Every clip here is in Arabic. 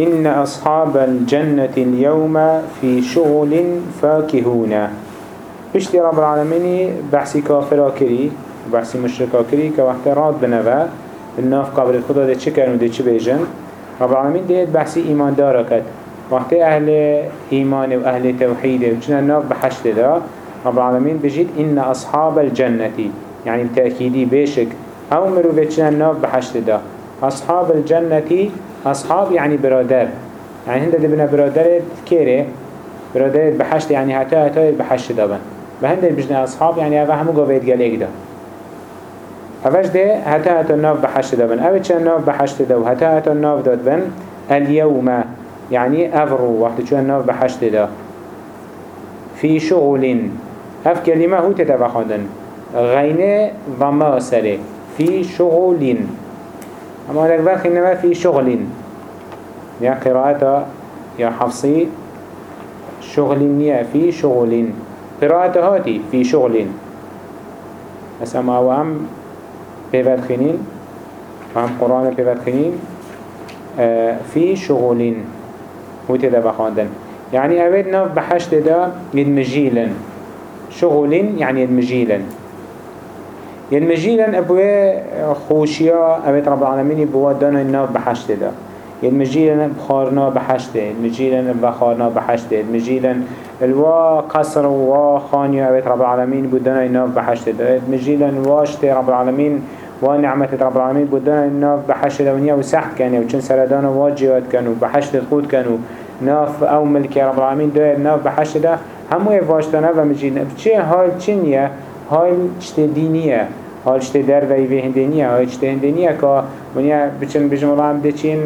إن أصحاب الجنة اليوم في شغل فاكهون. بشتي رب العالمين بحثي كافرا كري بحثي مشركا كري كوقت راد بنوا الناف قبل الخدا دي چه كانوا دي چه بيجن. رب العالمين ديت بحثي إيمان دارا كد أهل إيمان وأهل توحيد وچنا الناف بحشت دا رب العالمين بجيت إن أصحاب الجنة يعني بتأكيدي بيشك. أو مروفة الناف بحشت دا أصحاب الجنة أصحاب يعني برادر. يعني هنده دبنا برادر كيري برادر بحشت يعني هتا هتا بحشت دابن. بهنده بجنا أصحاب يعني هذا همو قويت قليك دا. هفش ده هتا هتا الناف بحشت دابن. أو چه الناف بحشت دا وهتا هتا الناف داد بن. اليوم يعني أفرو وقت شو الناف بحشت دا. في شغل. هف كلمة هو تتبخدن غينة ضما سره في شغل. أما لك باقي إنما في شغل. يا قراءة يا حفصي شغل نيا في شغل. قراءة هاتي في شغل. بس أما هو هم بيبات خنين هم قرآن بيبات خنين آه في شغل. تدا بخاندن يعني ناف بحشت دا يدمجيلا. شغل يعني يدمجيلا. يدمجيلا ابوه خوشيا اوید رب العالمين بوا دانا ناف بحشت دا يدمجيلا بخارنا بحشت يدمجيلا بخارنا بحشت يدمجيلا الوا قصر و خانيا اوید رب العالمين بودانا ناف بحشت دا يدمجيلا واشت رب العالمين ونعمة رب العالمين بودانا ناف بحشت دا ونيا وسحت كانوا وچن سردانا واجيوات كانوا بحشت خود كانوا ناف أو ملك رب العالمين دو ناف بحشت ده همو واشتانا و مجينا بچه حال چنية حال چت دينية حال چت در و ایوه هندنية حال چت هندنية که منیا بچن بجم ده چين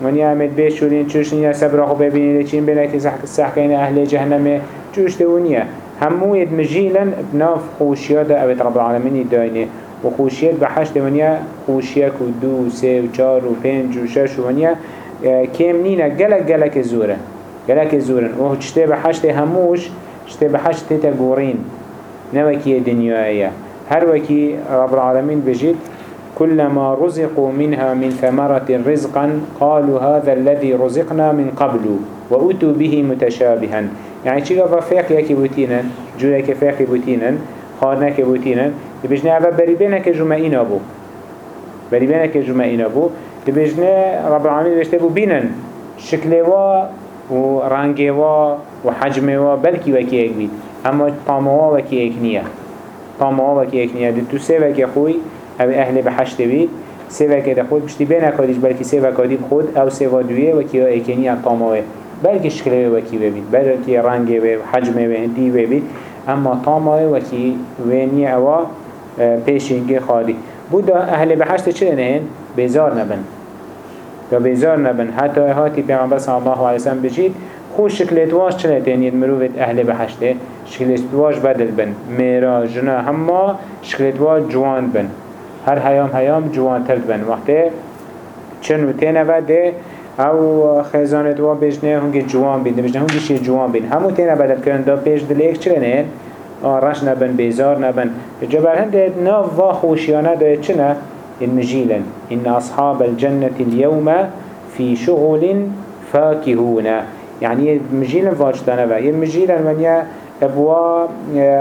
منیا امد بشورين چوش نيا سبرا خو ببيني ده چين بنا که سحكين أهل جهنمه چوش ده ونيا همو يد مجيلا بناف خوشيا ده اوت رب العالمين داينه و خوشيات بحشت ونيا خوشيا كو دو سه و چار و پنج و شش ونيا كم نينا جلك جلك زورن جلك زورن و چته به حشت هموش چته به حشت تتا گورين نوكي دنيايا هر وكي رب العالمين بجد كلما رزقوا منها من ثمرة رزقا قالوا هذا الذي رزقنا من قبل وأتوا به متشابها. يعني چيكا فاق يكي بوتينا جويا كفاق بوتينا خارنا كبوتينا بجنا أبا بريبينا كجمعين أبو بريبينا كجمعين أبو تبجنا رب العالمين بيشتبو بينن شكلوا ورنگوا وحجموا بلكي وكي اك بيت اما طاموا وكي اك نية طاموا وكي اك نية دو سي وكي خوي أو أهل بحشت بيت سي وكي دخود بشتي بينا كاديش بلكي سي وكي بخود أو سي ودوية وكي اك نية طاموا بلكي شكلوا وكي بيت بلكي رنگوا وحجموا وهندي بيت اما طاموا وكي وينية أو پیشنگی خالی. بودا أهل بحشت چه؟ بیزار نبن. یا نبن. حتی هاتی پیغمبر صلی الله علیه وسلم بجید خوش شکلت واش چلی تینید مروفت أهل بحشته شکلت واش بدل بن. میرا جنا هما شکلت واش جوان بن. هر هیام هیام جوان ترد بن. وقتی چن و تینه بده أو خزانت وا بجنه هنگی جوان بین. بجنه هنگی شی جوان بین. همو تینه بدل کرن دا پیش دلیک چلی نه رش نبن بیزار نبن جبر هنده ناف وا خوشیانه دا چنه المجيلا إن أصحاب الجنة اليوم في شغل فاكهون. يعني مجيلا فاجتنا با المجيلا من يا أبوا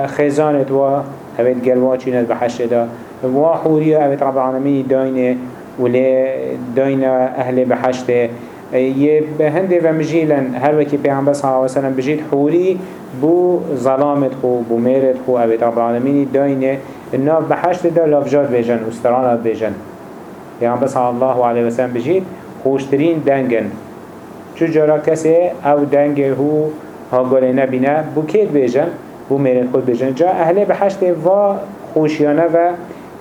خزانة و أبيت قلواتي ند بحشدا أبوا حوريا أبيت رب العالمين داينة ولا داينة أهل بحشته يبهنده ومجيلا هر وكي پیغمبر صلى الله عليه وسلم بجيد حوري بو ظلامت خو بو ميرت خو أبيت رب العالمين داينة الناف بحشت دا لافجات بيجن واسترانات بيجن پیغمبر صلى الله عليه وسلم بجيد خوشترين دنگن. چو جارا کسی أو دنگ هو هاگاله نبینه بو کید بیجن؟ بو میرن خود بیجن. جا أهل بحشت و خوشیانه و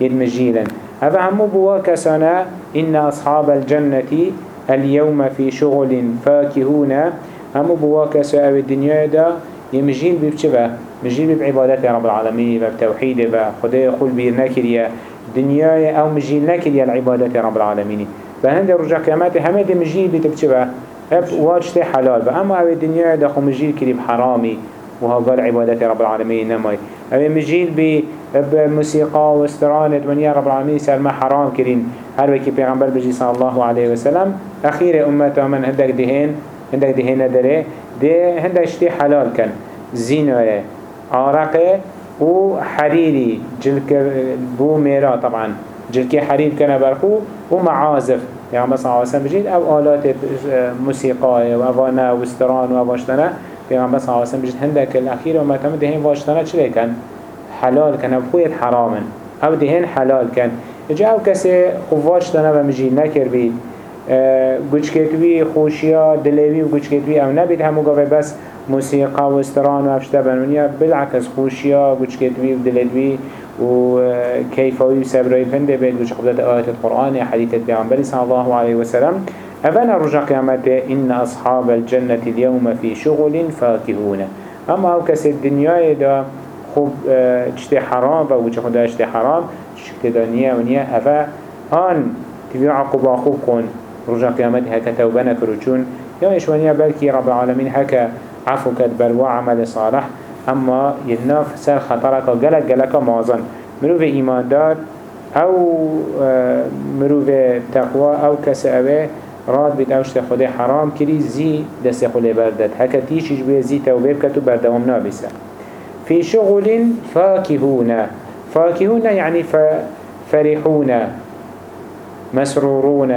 يدمجيلا هذا همو بوا كسانا إن أصحاب الجنة اليوم في شغل فاكهون همو بوا كسا أو الدنيا دا يمجيل ببچه مجيل بعبادات رب العالمين وبتوحيد وخدای خل بير نكريا دنيا أو مجيل نكريا العبادات رب العالمين فهند رجع قيامات همه دي مجيل بتبچه هب واجت حلال. اما أو الدنيا خو مجيل كريم حرامي وها قال عبادات رب العالمين نماي. اوه مجيل بي بموسيقى واسترانت ونيا رب العالمين سر ما حرام كرين هر وكي پیغمبر بجي صلى الله عليه وسلم أخير امتا من هندك دهين هندك دهين داره ده هندك اشتي حلال كان. زينة عرقه و حريري. جلك بو ميرا طبعا. جلكي حرير كان برخو ومعازف. مثلا صلى الله عليه وسلم بجيد أو آلات موسيقى و اوانا و استران و اواشتنا پیغمبر صلی الله علیه و سلم بجد هندک الاخیر و متهم دهین واشتنا چلی کن حلال کن أو خویت حرامن. أو دهین حلال کن. اجا أو کسی خواشتنا و مجی نکر بید. گوچکتوی خوشیا دلوی و گوچکتوی أو نبید. همو گاوه بس موسیقى و استران و افشته بنونیا بالعکس خوشیا گوچکتوی و دلوی و كيفوي وسبري فنده بيت وش قبلت آيات القرآن حديثة بيعنبري صلى الله عليه وسلم. أفنى رجع قيامته؟ إن أصحاب الجنة اليوم في شغل فاكهون. أما أو كسي الدنيا دا خوب اجتي حرام و وجه خدا اجتي حرام شكت دنيا ونيا أفا آن تبيع عقوبة خوب كون رجع قيامته هكا توبنا كروچون يا إشوانيا بلكي رب العالمين هكا عفو كدبر وعمل صالح. اما يناف سر خطرك غلق غلق مازن. مروف إيمان دار أو مروف تقوى أو كسأوه راد بيت اوشت خده حرام كري زي دست خده بردد. هكا تيشيش بيه زي توبه بكتو بردوام نابسه في شغل فاكهون فاكهون يعني فرحون. مسرورون.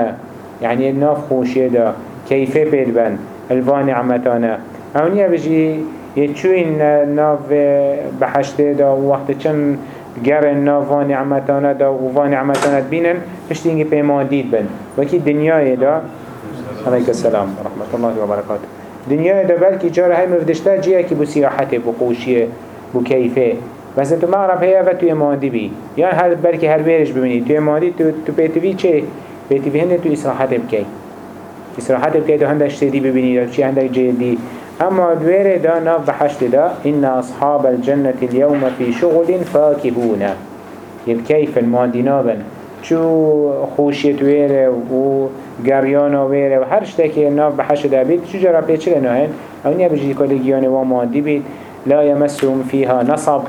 يعني الناف خوشي دا كيف بيدبن الوان نعمتانا اونيا بجي يتشوين ناف بحشته دا وقت چن گر ناف و نعمتانه دا و بینن پشت اینگه پیمان دید بن. وکی دنیای دا علیک السلام ورحمة الله وبركاته دنیای دا بلکی جاره های مفدشته جیه که بو سیاحته بو قوشیه بو کیفه. بس تو مغرب هيا و توی مادی بی. یا هر بلکی هر بیرش ببینی. توی مادی تو تو پیتوی چه؟ پیتوی هنده تو استراحت بکی. استراحت بکی تو هندش سیدی ببینی چی هندش جدی أما دوير دا ناف بحشت دا إن أصحاب الجنة اليوم في شغل فاكهون. يبكيف الماندينابن شو خوشيت ويره و گريانا ويره و هر شتكي ناف بحشت دا بيت شو جرى بيت چلنا هن أو نيا بجي كالجيان و ماندي بيت. لا يمسهم فيها نصب.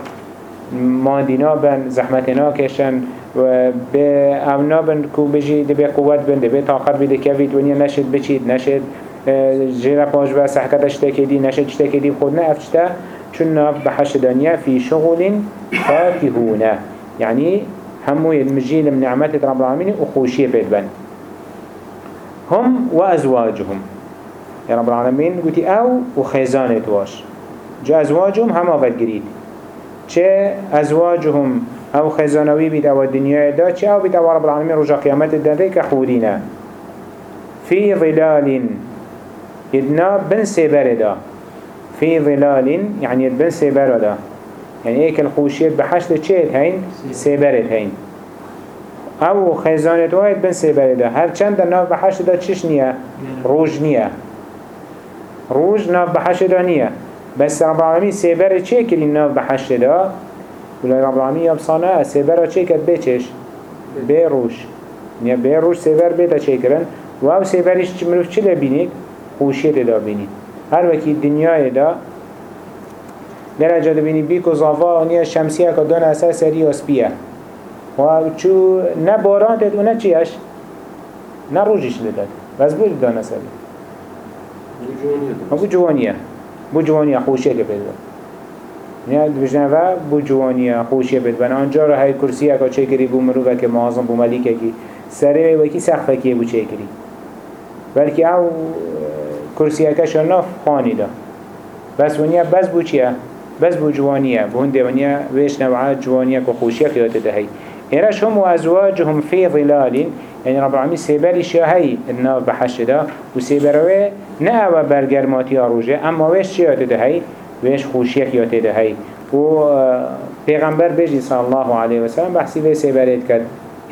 ماندينابن زحمتنا كشن و به أو نابن کو بجي دبي قوت بن دبي طاقت بده كفيت ونيا نشد بچيد نشد. جيرا باش بس حكت اشتكي دي نشد اشتكي دي خودنا افتشتا چون بحش دنيا في شغل فاكهون يعني همو المجيل من نعمات رب العالمين وخوشية بيدبن هم وأزواجهم يا رب العالمين قلتي أو وخيزانة واش. جا أزواجهم هم أفد قريد چه أزواجهم أو خيزانوي بيت أو الدنيا دا چه أو بيت أو رب العالمين رجا قيامت الدنيا كخورينا في ظلال يدنا بن سيبر دا. في ظلال يعني بن سيبر دا. يعني إيك الخوشيت بحشت چيت هين؟ سيبرت هين. أو خزانت وايد بن سيبر دا. هر چند ناف بحشت دا چش نيا روج نيا روج ناف بحشت دا نيا بس رب العالمين سيبر چه كلي ناف بحشت دا؟ ولا رب العالمين يبصانا سيبر چه كت بيچش بيروش نيا بيروش سيبر بيتا چه کرن و أو سيبرش مروف چه لبينيك؟ خوشیت دا بینید هر وکی دنیای دا درجه دا بینید بیک و زاوا شمسیه که دان اثر سری آسپیه. و چو نه باران تد و نه چیش نه روژش لدد بس بود دان اثری بو جوانیه. بو جوانیه خوشیه که پیدا نه بجنه و بو جوانیه خوشیه بید. بنا آنجا را های کرسیه که چه کری بو مروفه که معظم بو ملیکه که سره وکی سخفه که بو چه کری. بلکه او کرسیکش ناف خانی دا. بس ونیا بس بو چیه؟ بس بو جوانیه بو هنده ونیا ویش نوعا جوانیه که خوشیه خیاته دهی ایرش هم و ازواجهم فی ظلالین يعني رب العالمين سيبري شاهي الناف بحش دا و سيبروه نه أو برگرماتی آروجه اما ويش چيات دهي ويش خوشيك يات دهي و پیغمبر بجي صلى الله عليه وسلم بحثي وي سيبريت كد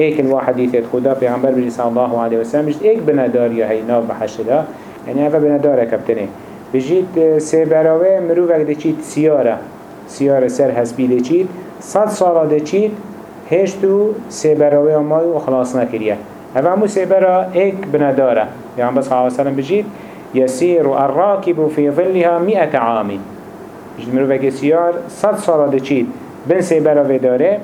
ايك الواحد يتد خدا پیغمبر بجي صلى الله عليه وسلم بجد ايك بندار يا هي ناف بحش دا يعني هفا بنداره كبتنه بجيت سه براوه مروفك ده چيت سيارة سيارة سر هسبي ده چيت صد سالة ده چيت هشتو سه براوه ماي وخلاص نكريه هفا همو سه برا ايك بنداره يعني بس صلى الله عليه وسلم بجيت يسير الراكب في ظلها مئة عام. بجيت مروفك سيار صد سالة ده چيت بن سيبرا في داره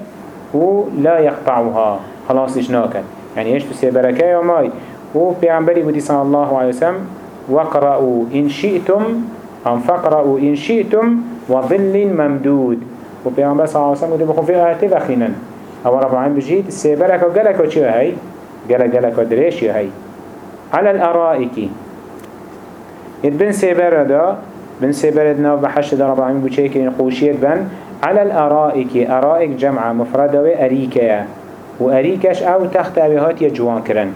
ولا يقطعها خلاص ناكن يعني إيش سيبرا كايا ماي و پیغمبری بودی صلی الله علیه وسلم وقرأوا إن شئتم أم فقرأوا إن شئتم وظل ممدود. و پیغمبر صلی الله علیه وسلم بودی بخون في آیتی وخینن أو رب العالمين بجيت سيبرك وقلك وشو هاي قلك قلك ودريش هاي على الأرائك يتبن سيبر دا بن سيبر دنا بحش دا رب العالمين بوشيكين قوشيت بن. على الأرائك أرائك جمع مفردة وأريكة وأريكش أو تخت أبيهات يجوان كرن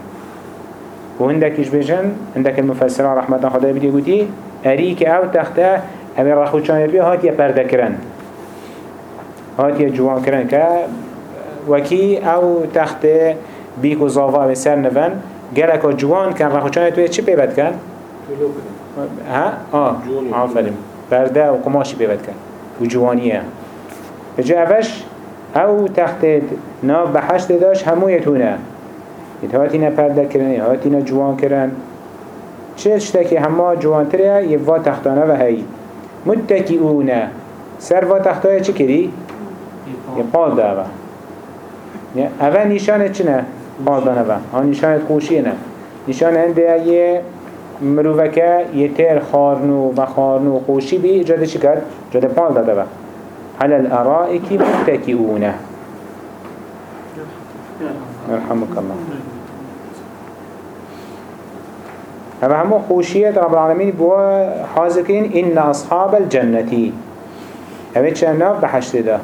وعندك إيش بيجن؟ عندك المفسرة رحمة خدا بدي قلتي أريكة أو تخت أبي رخوشان يبيهات يبرد كرن هات يجوان كرن ك وكي أو تخت بيكو زافا بسر نفن گلک جوان کن رخوشان توی چی پیبت کن؟ ها؟ آه. عافرم برده و قماشی پیبت کن. و جوانیه. بجا اوش أو تحت ناف بحشت داشت همو یتونه هاتینا پرده کرن هاتینا جوان کرن چه شتکی همه جوان تره یه وا تختانه و هی متکیونه سر وا تختانه چی کری؟ یه قال ده اوه نشانه چنه؟ قال ده نوه ها نشانه خوشیه نه نشانه هنده یه مروفکه یه تیر خارنو و خارنو خوشی بی جاده چی کرد؟ جاده پال داده با على الأرائك متكئون يرحمك الله هذا همو خوشية رب العالمين بوا حاضرين إن أصحاب الجنة هذا چناف بحشت ده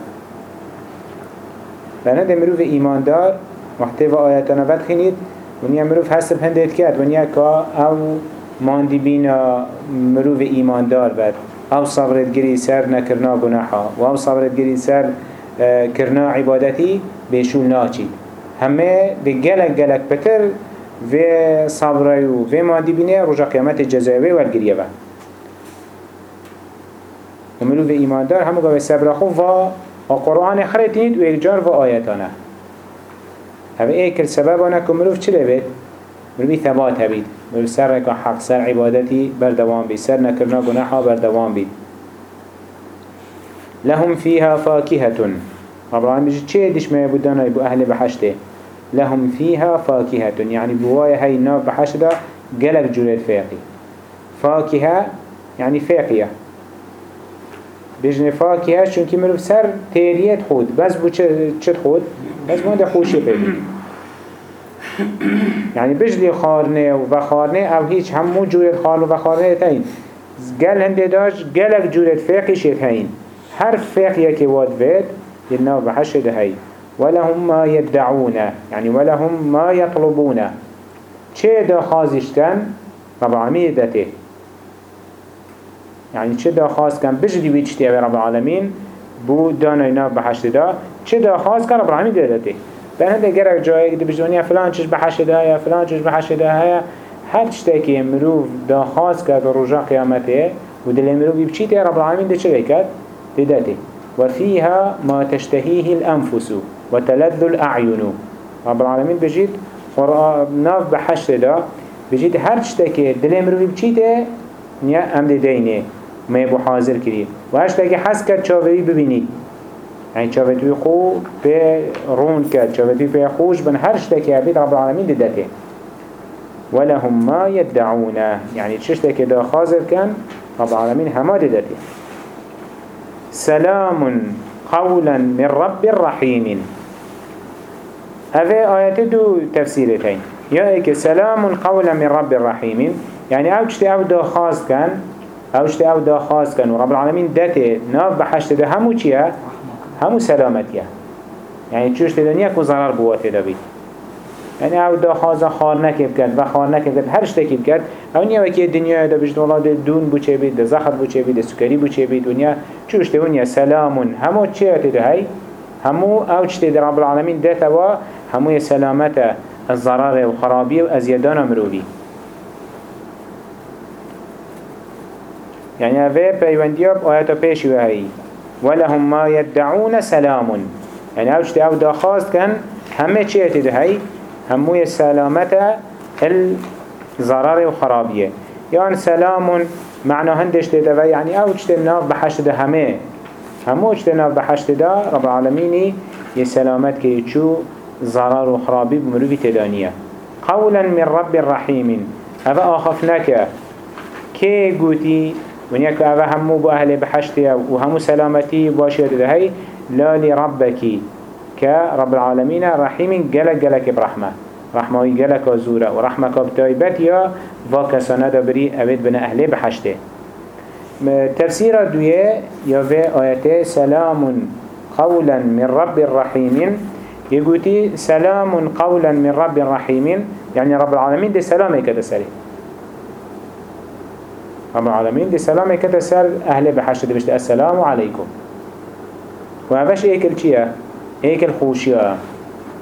لأنه ده مروف إيمان دار. محتوى آياتنا بدخنید ونیا مروف حسب هندید کرد. ونیا که أو ماندی بینا مروف ایمان دار بد أو صبرت گری سر نکرنا گناحا و أو صبرت گری سر آه، کرنا عبادتی بشول ناچید. همه ده گلک گلک بتر و صبره و و ماندی بینه رجا قیامت جزایوه ورگریه با و مروف ایمان دار همه گوه صبر خو و قرآن خرطینید و و آیتانه هذا إيه كل سبب أنا كمروف چه لبيت مروفي ثبات هبيت سر ركا حق سر عبادتي بردوان بي سر نكرنا قناحا بردوان بي لهم فيها فاكهة رب العالمين بيجي چه ديش ما يبودانا يبو أهل بحشته لهم فيها فاكهة. يعني بوايا هاي النار بحشدة قلق جولت فاقي فاكهة يعني فاقية بجن فاكهة چونكي مروف سر تيريت خود. بس بو چه خود؟ بس ما ده خوشي پیدا يعني بجلي خارنه و أو هیچ همو جورت خارن و خارنه تاين قال هنده داش قالك جورت فاقي شيت هين هر فاقي يكي واد فيد يناو بحش ده هين ولهم ما يدعون يعني ولهم ما يطلبون. چه دا خازشتن رب العالمين دته يعني چه دا خاز كان بجلي بيجتي رب العالمين بو دانا اینا بحشت دا. چه دا خواست که رب العالمین دادته بر هنده گرک جایی که بجدونی فلان چش بحشت دا یا فلان چش بحشت دا هیا هر چتاکی مروف دا خواست که رجا قیامته و دل مروف بچیته رب العالمین ده چه بکد؟ دادته وفيها ما تشتهيه الأنفس. وتلذ الأعين. رب العالمين بجيت ناف بحشت دا بجيت هر چتاکی دل مروف بچیته نیا امد دینه. ما يبو حاضر كري وهش تاكي حس كد شاوهي ببيني يعني شاوهي خو بي رون كد شاوهي بي خوش بن تاكي عبيد رب العالمين ددته ولهم ما يدعون يعني تشش تاكي دا خازر كان رب العالمين هما ددته سلام قولا من رب رحيم هذا آيات دو تفسيرتين يا إيك سلام قولا من رب رحيم يعني أو تشتي أو دا خاز كان اوشت أو دا خاص کن و رب العالمین دته ناف بحشت ده همو چیه؟ همو سلامتیه يعني چوش تدنيا كو ضرر بواته بید يعني أو دا خازا خار نکب کرد و خار نکب کرد هر شتکی کرد. أو نیا وکی دنیا دا بجد والله ده دون بو چه بید ده زخر بو چه بید ده سکری بو چه بید. ونیا چوش تدنيا سلامون. همو چه تده هی؟ همو چه ده رب العالمین ده توا همو سلامت الضرر و خرابی و ازیدان مروی يعني هذا بيوندياب آيات بيش وهي ولهم ما يدعون سلام يعني اوش دعو دا خاص كان همه چه تدهي همو السلامة الضرر وخرابية يعني سلام معنى هندش تدوي يعني اوش تناف بحشت ده همه همو اجتنا بحشت دا رب العالمين يسلامت كي چو ضرر وخرابي بمروفي تدانية قولا من رب الرحيم أفا آخفناك كي قوتي ونيك أفا همو بأهل بحشتها وهمو سلامتي باشية هاي لا لربك كرب العالمين رحيم جلك جلك برحمة. رحمة جلك زورة ورحمة كبتايبت يا وكسانة دبري أبد بنا أهل بحشته تفسير دوية يوفي آياته سلام قولا من رب الرحيم يقولي سلام قولا من رب الرحيم يعني رب العالمين دي سلامي كده سري رب العالمين دي سلامي كده سر أهل بحشته بشت السلام عليكم. وهذاش إيكل چيه إيكل خوشيه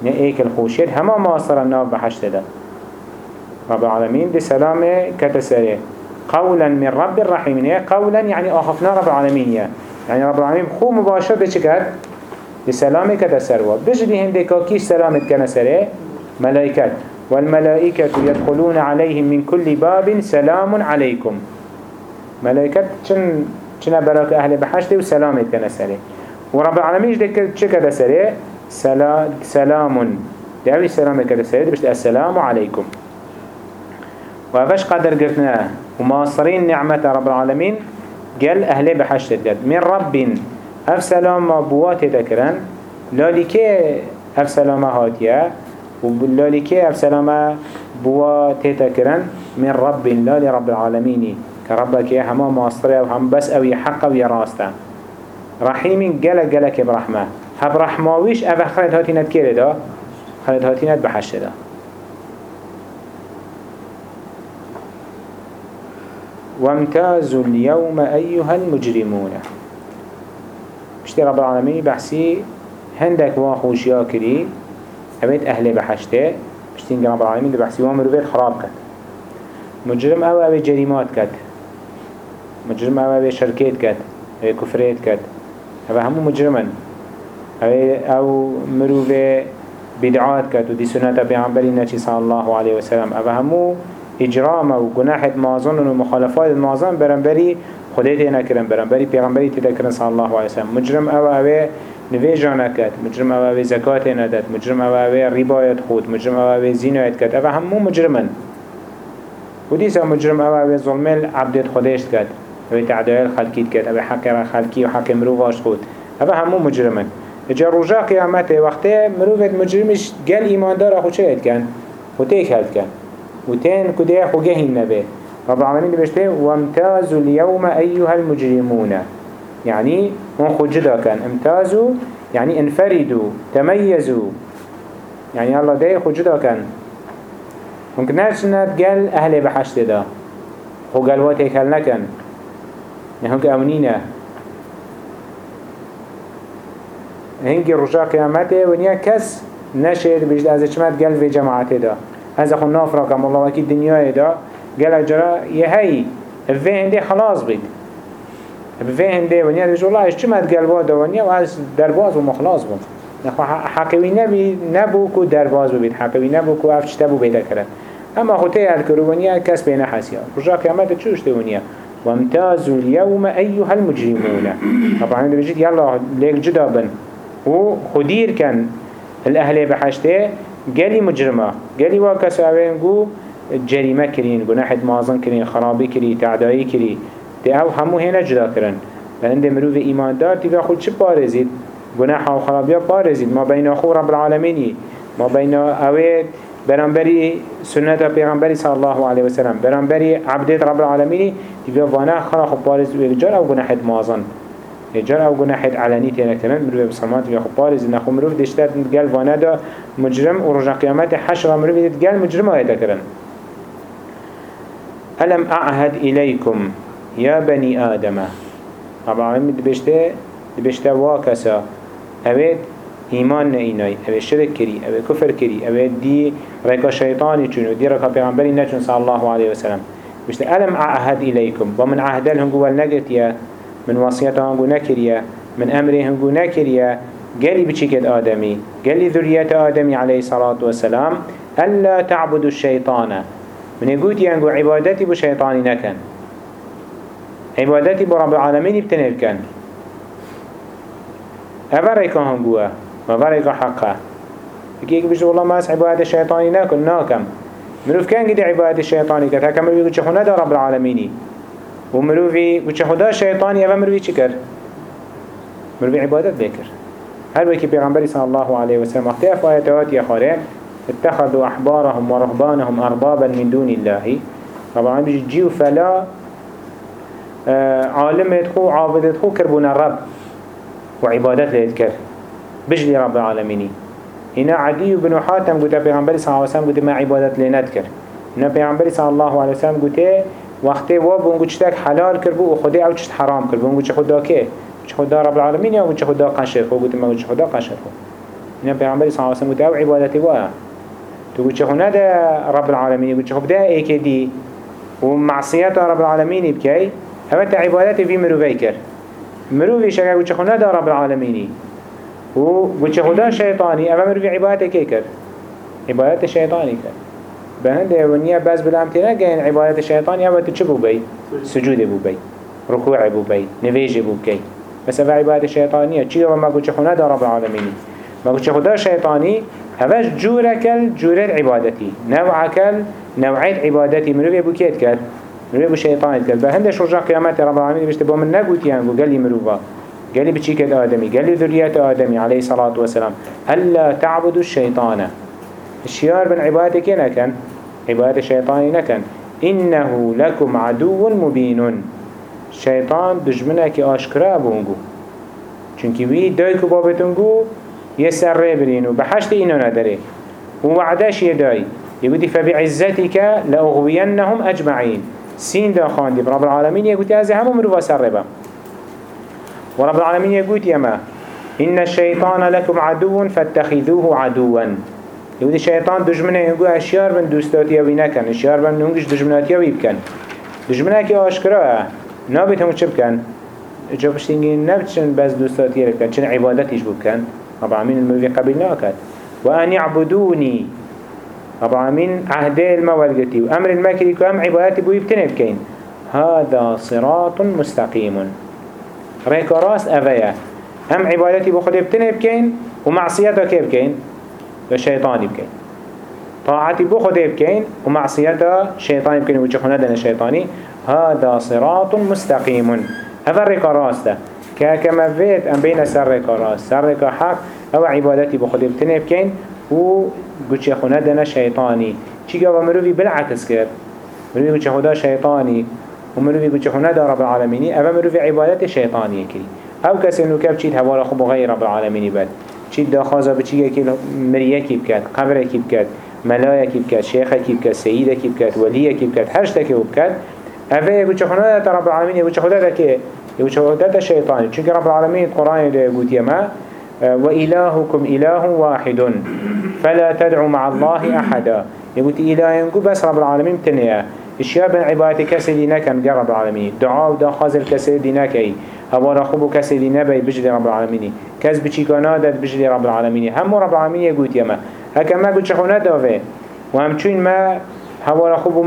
نه إيكل خوشيه هما ماصر الناف بحشت ده. رب العالمين دي سلامة كتسره قولا من رب الرحيم يعني قولا يعني آخفنا رب العالمين يعني رب العالمين خو مباشر ده چكت دي سلامة كتسره بجري هنده كاكيش سلامة كنسره ملائكات والملائكة يدخلون عليهم من كل باب سلام عليكم. ملائكات چن چنا براك أهل بحشت وسلامة كنسره ورب العالمين ده چه كده سريه سلا سلام. ده اوي سلام كده سريه ده بشت السلام عليكم. وفاش قدر قلتنا وماصرين نعمة رب العالمين. قال أهلي بحشت من رب أف سلام بوات ذكرن لالكي أف سلام هاتيا ولالكي أف سلام بوات ذكرن من رب لا لرب العالمين كربك يا هما ماصرين وهم بس أوي حق أوي راستا رحيم جل جلك برحمة هب رحمة ويش أبا خالد هاتينات كيري دا خالد هاتينات بحش دا وامتازوا اليوم أيها المجرمون بشتي رب العالمين بحسي هندك واخوشيا كري أبيت أهل بحشته بشتين رب العالمين بحسي وامروفيت خراب كت مجرم أو أبي جريمات كت مجرم أو أبي شركات كت أبي كفريت كت هذا همو مجرمن. أو مروفه بدعات كت ودي سنة بيعنبري نتي صلى الله عليه وسلم هذا همو إجرام و جناح مازن و مخالفات مازن برنبري خديت نكرن برنبري بيعنبري تذكرن صلى الله عليه وسلم. مجرم أو أو نوی جانکت مجرم أو أو زکات نداد مجرم أو أو خود مجرم أو أو زینایت کت أو همو مجرمن. و دیسا مجرم أو أو ظلمل عبدت خودشت کت أو تعدایل خلقیت کت أو حق خلقی و حق مروفاش خود. أو همو مجرمن. اجا رجا قیامته وقتی مروفت مجرمش گل ایماندار آخو چه کن؟ و تیک هد کن. و تین کده اخو گهین نبه. رب العالمین بشته وامتازوا اليوم أيها المجرمون. يعني من خود جدا كان امتازوا يعني انفردوا تميزوا. يعني الله ده خود جدا كان. ممكن نرشنات قال أهل بحشت ده. خو قال واتيك هل نكن. نحن كأمنينه هنگی رجا قیامته و نیا کس نشد بجد از چمت گل و جماعته دا از خون نافرا الله وکی دنیای دا گل اجرا یه هی و هنده خلاص بید. و هنده و نیا بجد الله اش چمت گل و دا و نیا و از درباز و مخلاص بود حقوی نبی نبو کو درباز بید حقوی نبو کو اف چتا بو بیده کرد اما خوته هل کرو و نیا کس بینه حسیا رجا قیامته چوش ده و نیا وامتازوا اليوم أيها المجرمون. طبعا بجد يلا ليك جدا بن. و خدير كان الأهل بحشته قالي مجرمة قالي واكسو اوين قو جريمة كرين قناحد مازن كرين خرابي كري تعدائي كري دي أو همو هنا جدا كرن فعند مروف ايمان دار تبا خود چه بارزيد قناحا و خرابيا بارزيد ما بين اخو رب العالمين ما بين اوه برانبري سنة پیغمبری صلى الله عليه وسلم. برانبري عبدت رب العالمين تبا وأنا خرا بارز ويجار أو قناحد مازن. جار أو گناحت علنی تینا کنن مروف بسلامات یا خب پارز نخو مروف دشتر گل وانه دا. مجرم و رجا قیامت حشر مروف دید گل مجرم آیتا کرن. ألم أعهد إليكم يا بني آدم؟ طبعا دبشته دبشته واكسا. أبيت إيمان نئيناي أبيت شرك كري أبيت كفر كري أبيت دي ريكا شيطاني چونو دي ريكا پیغمبري نچون صلى الله عليه وسلم. بشته ألم أعهد إليكم؟ ومن عهد لهم قوال نقت يا من وصيته هنگو نكريا من أمره هنگو نكريا قالي بچيكت آدمي قالي ذرية آدمي عليه الصلاة والسلام ألا تعبدوا الشيطان من يقول ينقو عبادتي بشيطاني نكن. عبادتي برب العالمين بتنهل كان اوه ريكا هنگوه ما ريكا حقه يكي بيجي والله ما أس عبادة الشيطاني ناكل ناكم. مروف كان قد عبادة الشيطاني كت هكا مروفي قد خونه دا رب العالميني. ومروفي قد خدا الشيطاني اوه مروفي چكر مروفي عبادت بكر هل وكي پیغمبر صلى الله عليه وسلم اختلاف آياتات يا خارين اتخذوا أحبارهم ورهبانهم أربابا من دون الله. طبعا بيجي جيو فلا آه عالم يدخو عابد يدخو كربون الرب وعبادات ليتكر بجلي رب العالمين هنا عدي بن حاتم قلت پیغمبر صلى الله عليه وسلم قلت ما عبادت لنتكر هنا پیغمبر صلى الله عليه وسلم قلت وقتی واب اونگو چتک حلال کرد و أو چت حرام کرد اونگو چه خدا که چه خدا رب العالمین یا چه خدا قشر خو ما چه خدا قشر خو اینا پیامبر صلی الله علیه و سلم أو عبادتی واه. چه خونه ده رب العالمین گوت چه خب ده ای که دی؟ و معصیت رب همه تا عبادت فی مروی کر مروی شکر گوت چه خونه ده رب العالمینی؟ و گوت چه خدا شیطانی؟ اما مروی عبادت کی کر عبادت شیطانی کر بهنده ونیا بس بلام تینا گین عبادت شیطانی اما تو چه بو بی؟ سجود بو بی ركوع بو بي نفيج بو بكي بس في عبادة شيطانية چي وما قلت خنا دا رب العالمين ما قلت خدا شيطاني هفاش جوركل جورت عبادتي. نوعكل نوعيت عبادتي. منو بيبو كيت كل؟ منو بيبو شيطان كل. بهندش رجع قيامات رب العالمين بيشت بو. من نقوت يانقو قال لي مروفا قال لي بچيك آدمي قال لي ذرية آدمي عليه الصلاة والسلام ألا تعبدوا الشيطان الشيار بن عبادتك نكن عبادة الشيطان نكن إنه لكم عدو مبين شیطان دجمنه که آشکره بونگو. چونکه وی دای که بابتونگو یه سر ری برین و بحشت اینو نداره و وعدش یه دای يقولي فبعزتك لأغوينهم أجمعين سين دا خاندي رب العالمين يقولي هذا هم مروفا سربا ورب العالمين يقول يما إن الشيطان لكم عدو فاتخذوه عدوا يقولي الشيطان دجمنه يقول أشيار من دوستاتي وينكن أشيار من نونجش دجمناتي ويبكن دجمناتي أشكرا نابت همو چه بکن؟ جا پشتینگی؟ نبچن بس دوستاتی بکن. چن عبادتیش بکن؟ رب العالمین المروی قبیل ناکد و ان يعبدوني. رب العالمين عهده الموالقتي وأمر المكري عبادتي بو يبتنه بكين. هذا صراط مستقيم. ريك راس أفيا. هم عبادتي بو خد يبتنه بكين؟ ومعصيته كيف بكين؟ وشيطاني بكين. طاعتي بو خد يبكين؟ ومعصيته شيطاني بكين. وجهنا دنا شيطاني. هذا صراط مستقيم. هذا ريكا راسته كما فيت أم بين سر ريكا راس سر حق أو عبادتي بخد ابتنب كين و قوشي خونه دنا شيطاني. چي قوة مروفي بالعكس كر مروفي قوشي خدا شيطاني. ومروفي قوشي خونه دا رب العالمين أو مروفي عبادت شيطاني كي. أو كسي انو كب چيت هوالا خب غير رب العالمين بد. چيت دا خازا بچي كي مريكي بكت قبركي بكت ملايكي بكت شيخكي بكت سيدكي بكت وليكي بكت هرشتكي بكت هفه يقول خنا ده رب العالمين يقول خدا ده كه يقول خدا ده شيطان چونك رب العالمين القرآن يقول يما وإلهكم إله واحد فلا تدعوا مع الله أحدا. يقول إله ينقو بس رب العالمين تنيا. الشياب عبادة كسي دينا كان رب العالمين. دعاء ودا خازل كسي دينا كي هوا رخبو كسي دينا بي بجلي رب العالمين. كز بچي كانا بجلي رب العالمين. هم رب العالمين يقول يما هكا ما قلت شخونا وهم چون ما هوا خوب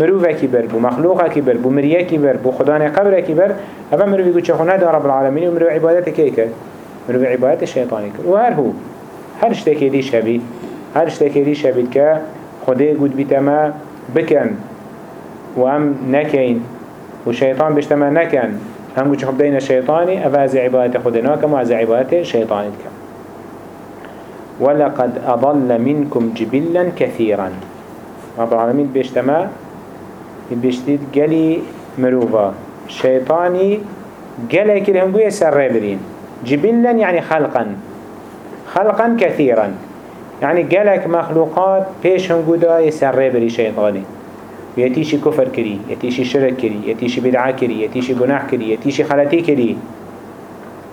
مروفه کی بر بو مخلوقه کی بر بو مریه کی بر بو خدای قبره کی بر اما مروفی گو چه خونه رب العالمین و مروف عبادت کی کرد؟ مروف عبادت شیطانی کرد. و هر هو هر اشتکی دی شبید هر اشتکی دی شبید که خدای گود بیتما بکن و هم نکین و شیطان بشتما نکن هم گو چه دین شیطانی أو از عبادت خود ناکم و از عبادت شیطانی کم ولقد أضل منكم جبلا كثيرا. رب العالمين بيشتما بيشتيد قلي مروفا. شيطاني قلي كلهم بوية سرابرين جبلا يعني خلقا خلقا كثيرا يعني قلك مخلوقات بيشهم قدا يسرابري شيطاني يتيشي كفر كري يتيشي شرك كري يتيشي بدعا كري يتيشي جناح كري يتيشي خلتي كري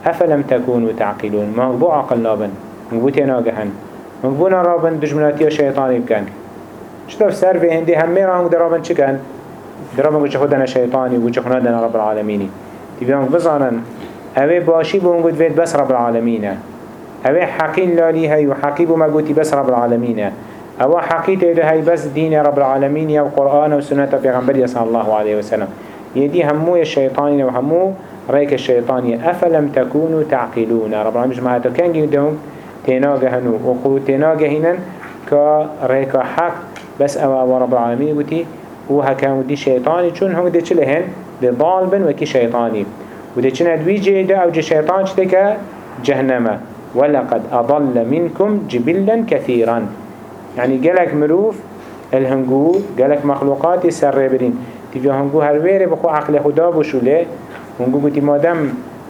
أفلم تكونوا تعقلون؟ ما هو عقل نابن. مقبو تناقهن مقبو نرابن دجمناتي شيطاني بكن شتف سر في هندي همه رانگ درابن چکن درابن گوچه خودن شیطانی گوچه خودن رب العالمینی. تبیان بزانن اوه باشی بونگود وید بس رب العالمینه. اوه حقین لالی هی و حقی بو مگوتی بس رب العالمینه. اوه حقی تیده هی بس دین رب العالمینی و قرآن و سنت پیغمبر صلی الله علیه وسلم یدی همو شیطانی و همو ريك الشيطاني أفلم تكونوا تعقلون رب العالمين جماعة كان جيدهم تناغه هنو وخو تناغه هنن كريك حق بس أو رب العالمين قلتي هو هكا ودي شيطاني چون هم دي چلهن دي ضالبن وكي شيطاني ودي چنه دوي جيدا أو جي شيطان چتك جهنم ولقد أضل منكم جبلا كثيرا يعني قالك مروف الهنگو قالك مخلوقات سر برين تبي هنگو هر بخو عقل خدا بشوله. هنگو قلتي مادم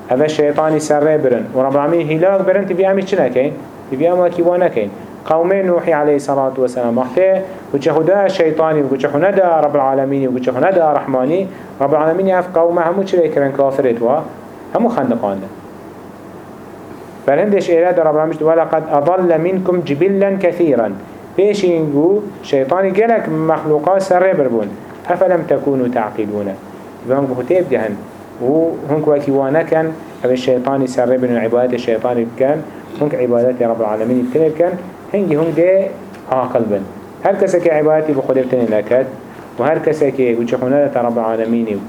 هذا الشيطاني سر برن. ورب العالمين هلاك برن تبي عمي چنا كين تبي أما كيوانا كين قوم نوحي عليه الصلاة والسلام. وقته وچه خدا الشيطاني وچه خندا رب العالمين وچه خندا رحماني رب العالمين يعرف قومه همو چلي كرن كافرت وا همو خندقان. فرهندش إيراد رب العالمين ولقد أضل منكم جبلا كثيرا بيش ينجو شيطاني قلق مخلوقات سر بربون أفلم تكونوا تعقلون. فهم بخطيب دهن. وهنك وكيوانا كان أبي الشيطاني سر بربون عبادة الشيطاني كان هنك عبادات رب العالمين كان هنجي هنك ده عاقل بن. هر كسك عبادتي بخطيب تاني لكت وهر كسك وجهنا رب العالمين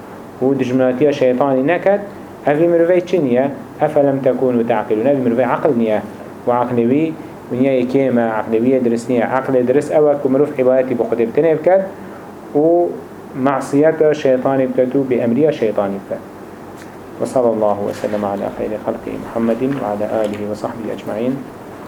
ودجمناتي الشيطاني نكت أفي مروفي چنية أفلم تكونوا تعقلون؟ أفي مروفي عقل نية وعقل بي ونيا يكيما عقلوية درسنية عقل درس أول كمروف عبادتي بخده بتنه بكت ومعصية شيطان بكتو بأمرية شيطان بكت وصلى الله وسلم على خير خلقه محمد وعلى آله وصحبه أجمعين